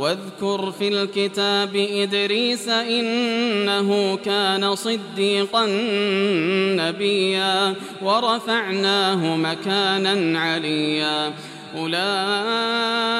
واذكر في الكتاب إدريس إنه كان صديقا نبيا ورفعناه مكانا عليا. أولئك